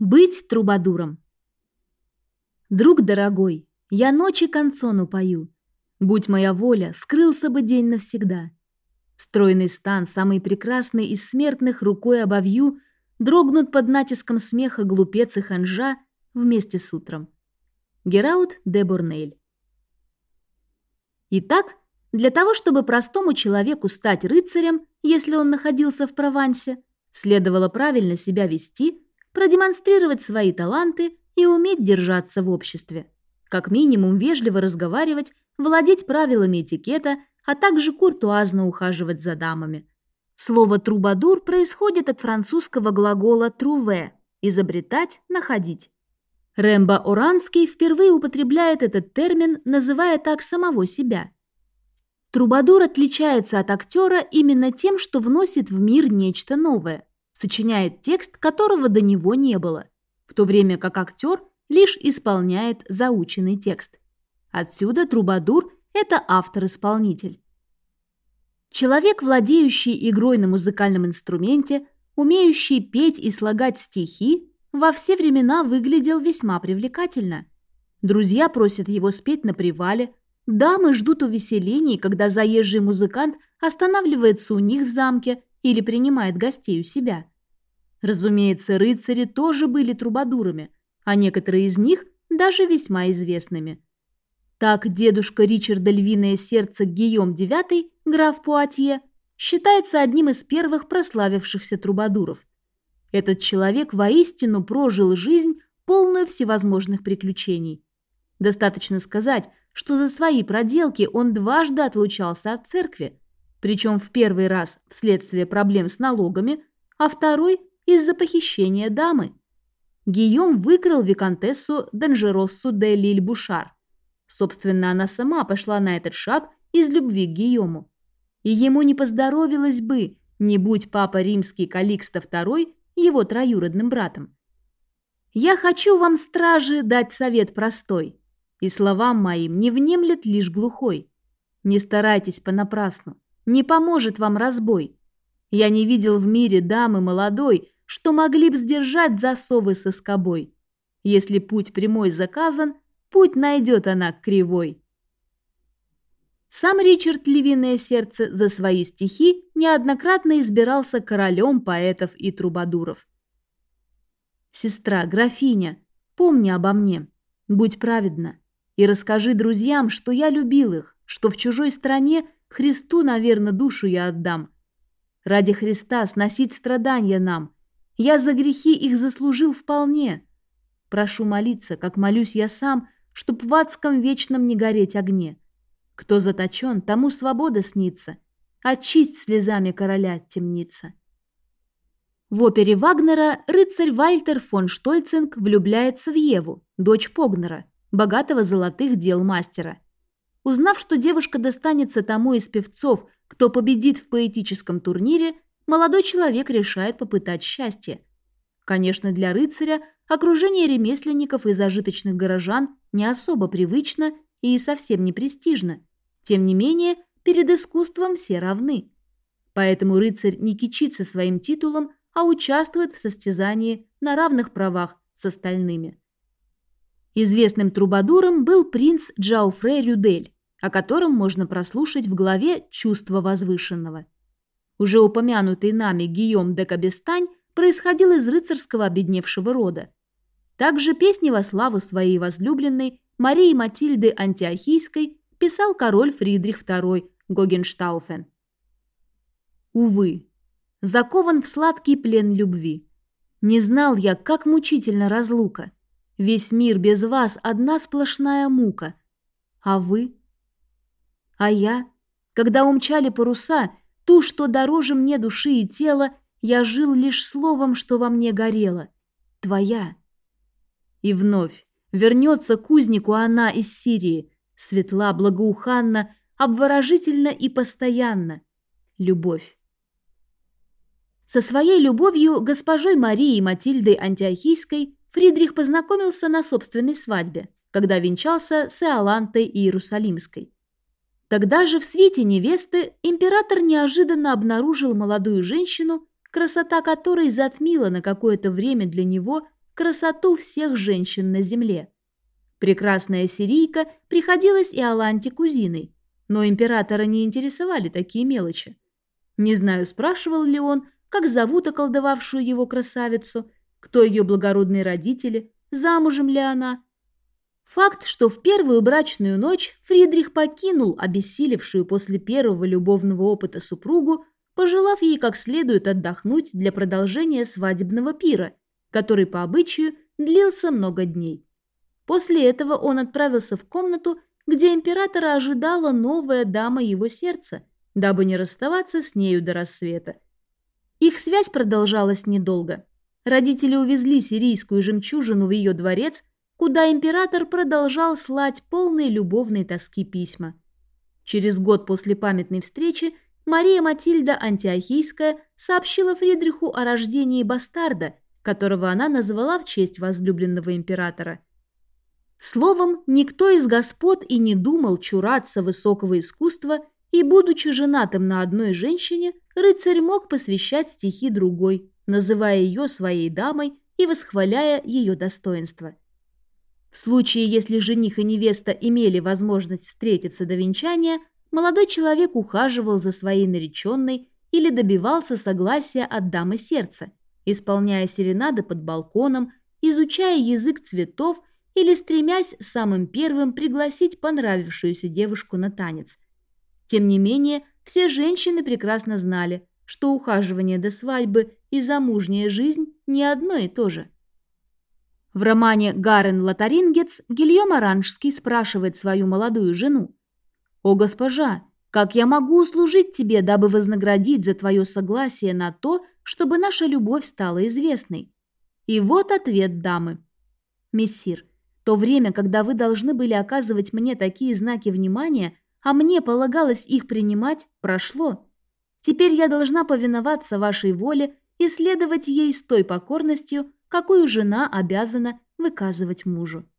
Быть трубадуром. Друг дорогой, я ночи концону пою. Будь моя воля, скрылся бы день навсегда. Стройный стан, самый прекрасный из смертных, рукой обовью, дрогнут под натиском смеха глупец и ханжа вместе с утром. Гераут де Бурнель. Итак, для того, чтобы простому человеку стать рыцарем, если он находился в Провансе, следовало правильно себя вести – продемонстрировать свои таланты и уметь держаться в обществе. Как минимум вежливо разговаривать, владеть правилами этикета, а также куртуазно ухаживать за дамами. Слово «трубадур» происходит от французского глагола «труве» – изобретать, находить. Рэмбо Оранский впервые употребляет этот термин, называя так самого себя. Трубадур отличается от актера именно тем, что вносит в мир нечто новое сочиняет текст, которого до него не было, в то время как актер лишь исполняет заученный текст. Отсюда трубадур – это автор-исполнитель. Человек, владеющий игрой на музыкальном инструменте, умеющий петь и слагать стихи, во все времена выглядел весьма привлекательно. Друзья просят его спеть на привале, дамы ждут увеселений, когда заезжий музыкант останавливается у них в замке или принимает гостей у себя. Разумеется, рыцари тоже были трубадурами, а некоторые из них даже весьма известными. Так дедушка Ричарда Львиное Сердце Гийом IX, граф Пуатье, считается одним из первых прославившихся трубадуров. Этот человек воистину прожил жизнь, полную всевозможных приключений. Достаточно сказать, что за свои проделки он дважды отлучался от церкви, причем в первый раз вследствие проблем с налогами, а второй из-за похищения дамы. Гийом выкрал виконтессу Данжероссу де Лиль-Бушар. Собственно, она сама пошла на этот шаг из любви к Гийому. И ему не поздоровилось бы, не будь папа римский Каликста II его троюродным братом. «Я хочу вам, стражи, дать совет простой, и словам моим не внемлет лишь глухой. Не старайтесь понапрасну, не поможет вам разбой. Я не видел в мире дамы молодой, что могли б сдержать засовы со скобой. Если путь прямой заказан, путь найдет она кривой. Сам Ричард Львиное Сердце за свои стихи неоднократно избирался королем поэтов и трубадуров. «Сестра, графиня, помни обо мне, будь праведна, и расскажи друзьям, что я любил их, что в чужой стране Христу, наверное, душу я отдам. Ради Христа сносить страдания нам – я за грехи их заслужил вполне. Прошу молиться, как молюсь я сам, чтоб в адском вечном не гореть огне. Кто заточен, тому свобода снится. Очисть слезами короля темница. В опере Вагнера рыцарь Вальтер фон Штольцинг влюбляется в Еву, дочь Погнера, богатого золотых дел мастера. Узнав, что девушка достанется тому из певцов, кто победит в поэтическом турнире, молодой человек решает попытать счастье. Конечно, для рыцаря окружение ремесленников и зажиточных горожан не особо привычно и совсем не престижно. Тем не менее, перед искусством все равны. Поэтому рыцарь не кичится своим титулом, а участвует в состязании на равных правах с остальными. Известным трубадуром был принц Джауфре Рюдель, о котором можно прослушать в главе «Чувство возвышенного». Уже упомянутый нами Гийом де Кабестань происходил из рыцарского обедневшего рода. Также песни во славу своей возлюбленной Марии Матильды Антиохийской писал король Фридрих II Гогенштауфен. Увы, закован в сладкий плен любви. Не знал я, как мучительно разлука. Весь мир без вас одна сплошная мука. А вы? А я, когда умчали паруса, Ту, что дороже мне души и тела, я жил лишь словом, что во мне горело. Твоя. И вновь вернется кузнику она из Сирии, светла, благоуханна, обворожительно и постоянно. Любовь. Со своей любовью госпожой Марией Матильдой Антиохийской Фридрих познакомился на собственной свадьбе, когда венчался с Иолантой Иерусалимской. Тогда же в свете невесты император неожиданно обнаружил молодую женщину, красота которой затмила на какое-то время для него красоту всех женщин на земле. Прекрасная сирийка приходилась и Аланте кузиной, но императора не интересовали такие мелочи. Не знаю, спрашивал ли он, как зовут околдовавшую его красавицу, кто ее благородные родители, замужем ли она. Факт, что в первую брачную ночь Фридрих покинул обессилевшую после первого любовного опыта супругу, пожелав ей как следует отдохнуть для продолжения свадебного пира, который по обычаю длился много дней. После этого он отправился в комнату, где императора ожидала новая дама его сердца, дабы не расставаться с нею до рассвета. Их связь продолжалась недолго. Родители увезли сирийскую жемчужину в ее дворец, куда император продолжал слать полные любовной тоски письма. Через год после памятной встречи Мария Матильда Антиохийская сообщила Фридриху о рождении бастарда, которого она назвала в честь возлюбленного императора. Словом, никто из господ и не думал чураться высокого искусства, и, будучи женатым на одной женщине, рыцарь мог посвящать стихи другой, называя ее своей дамой и восхваляя ее достоинства. В случае, если жених и невеста имели возможность встретиться до венчания, молодой человек ухаживал за своей нареченной или добивался согласия от дамы сердца, исполняя серенады под балконом, изучая язык цветов или стремясь самым первым пригласить понравившуюся девушку на танец. Тем не менее, все женщины прекрасно знали, что ухаживание до свадьбы и замужняя жизнь не одно и то же. В романе «Гарен Лотарингец» Гильем Оранжский спрашивает свою молодую жену. «О, госпожа, как я могу услужить тебе, дабы вознаградить за твое согласие на то, чтобы наша любовь стала известной?» И вот ответ дамы. «Мессир, то время, когда вы должны были оказывать мне такие знаки внимания, а мне полагалось их принимать, прошло. Теперь я должна повиноваться вашей воле и следовать ей с той покорностью, какую жена обязана выказывать мужу.